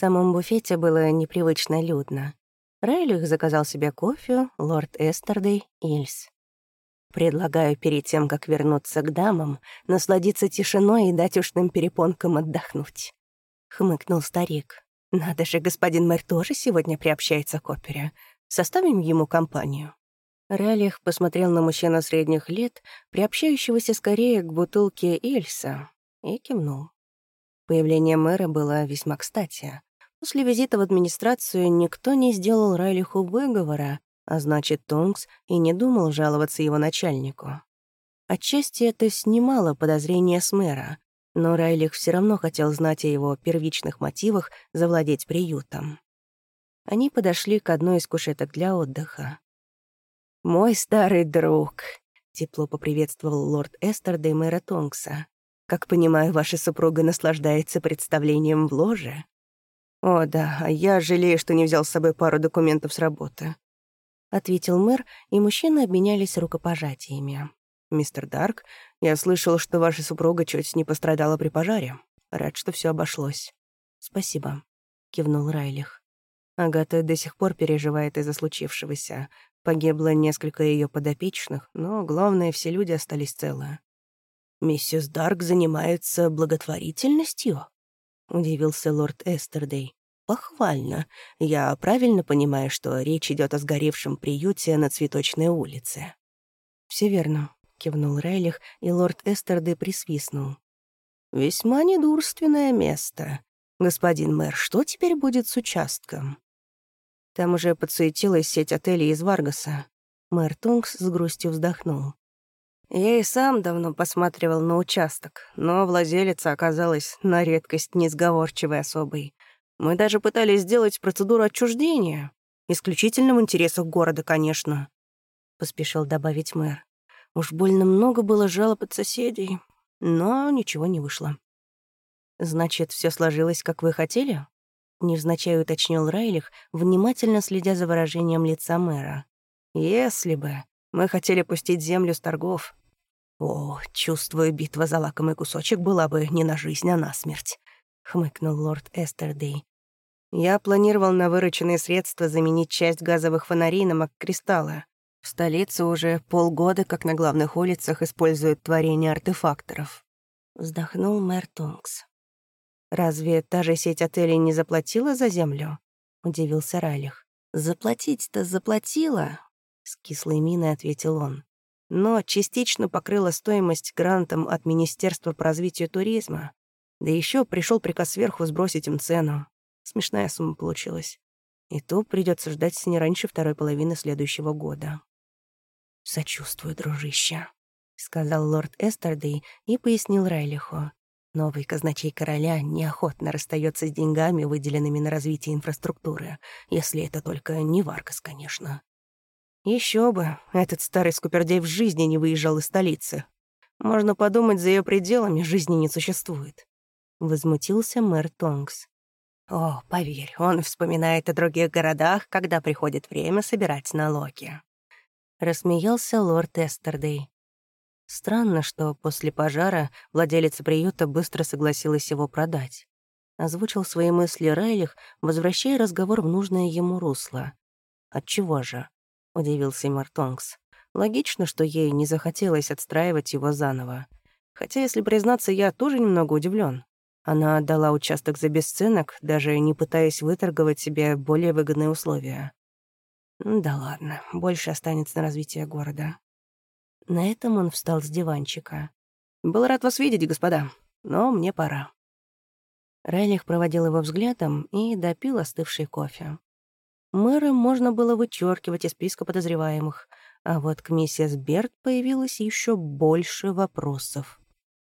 самом буфете было непривычно людно. Рейлих заказал себе кофе, лорд Эстердей, Ильс. «Предлагаю перед тем, как вернуться к дамам, насладиться тишиной и дать ушным перепонкам отдохнуть», — хмыкнул старик. «Надо же, господин мэр тоже сегодня приобщается к опере. Составим ему компанию». Ралих посмотрел на мужчину средних лет, приобщающегося скорее к бутылке Ильса, и кивнул. Появление мэра было весьма кстати. После визита в администрацию никто не сделал Райлиху выговора, а значит, Тонкс и не думал жаловаться его начальнику. Отчасти это снимало подозрения с мэра, но Райлих все равно хотел знать о его первичных мотивах завладеть приютом. Они подошли к одной из кушеток для отдыха. «Мой старый друг», — тепло поприветствовал лорд Эстерда и мэра Тонкса. «Как понимаю, ваша супруга наслаждается представлением в ложе?» «О, да, а я жалею, что не взял с собой пару документов с работы», — ответил мэр, и мужчины обменялись рукопожатиями. «Мистер Дарк, я слышал, что ваша супруга чуть не пострадала при пожаре. Рад, что все обошлось». «Спасибо», — кивнул Райлих. Агата до сих пор переживает из-за случившегося. Погибло несколько ее подопечных, но главное, все люди остались целы. «Миссис Дарк занимается благотворительностью?» — удивился лорд Эстердей. «Похвально. Я правильно понимаю, что речь идет о сгоревшем приюте на Цветочной улице?» «Все верно», — кивнул Рейлих, и лорд Эстердей присвистнул. «Весьма недурственное место. Господин мэр, что теперь будет с участком?» Там уже подсуетилась сеть отелей из Варгаса. Мэр Тункс с грустью вздохнул. Я и сам давно посматривал на участок, но владелица оказалась на редкость несговорчивой особой. Мы даже пытались сделать процедуру отчуждения. Исключительно в интересах города, конечно. Поспешил добавить мэр. Уж больно много было жалоб от соседей, но ничего не вышло. «Значит, все сложилось, как вы хотели?» Невзначай уточнил Райлих, внимательно следя за выражением лица мэра. «Если бы. Мы хотели пустить землю с торгов, «О, чувствую, битва за лакомый кусочек была бы не на жизнь, а на смерть», — хмыкнул лорд Эстердей. «Я планировал на вырученные средства заменить часть газовых фонарей на маг-кристаллы. В столице уже полгода, как на главных улицах, используют творение артефакторов». Вздохнул мэр Тонкс. «Разве та же сеть отелей не заплатила за землю?» — удивился Ралих. «Заплатить-то заплатила», — с кислой миной ответил он но частично покрыла стоимость грантом от Министерства по развитию туризма. Да еще пришел приказ сверху сбросить им цену. Смешная сумма получилась. И то придется ждать не раньше второй половины следующего года. «Сочувствую, дружище», — сказал лорд Эстердей и пояснил Райлиху. Новый казначей короля неохотно расстается с деньгами, выделенными на развитие инфраструктуры, если это только не Варкас, конечно. Еще бы, этот старый скупердей в жизни не выезжал из столицы. Можно подумать, за ее пределами жизни не существует. Возмутился мэр Тонгс. О, поверь, он вспоминает о других городах, когда приходит время собирать налоги. Рассмеялся лорд Эстердей. Странно, что после пожара владелица приюта быстро согласилась его продать. Озвучил свои мысли Райлих, возвращая разговор в нужное ему русло. Отчего же? — удивился Мартонгс. «Логично, что ей не захотелось отстраивать его заново. Хотя, если признаться, я тоже немного удивлен. Она отдала участок за бесценок, даже не пытаясь выторговать себе более выгодные условия. Да ладно, больше останется на развитие города. На этом он встал с диванчика. «Был рад вас видеть, господа, но мне пора». Райлих проводил его взглядом и допил остывший кофе. Мэра можно было вычеркивать из списка подозреваемых, а вот к миссис Берт появилось еще больше вопросов.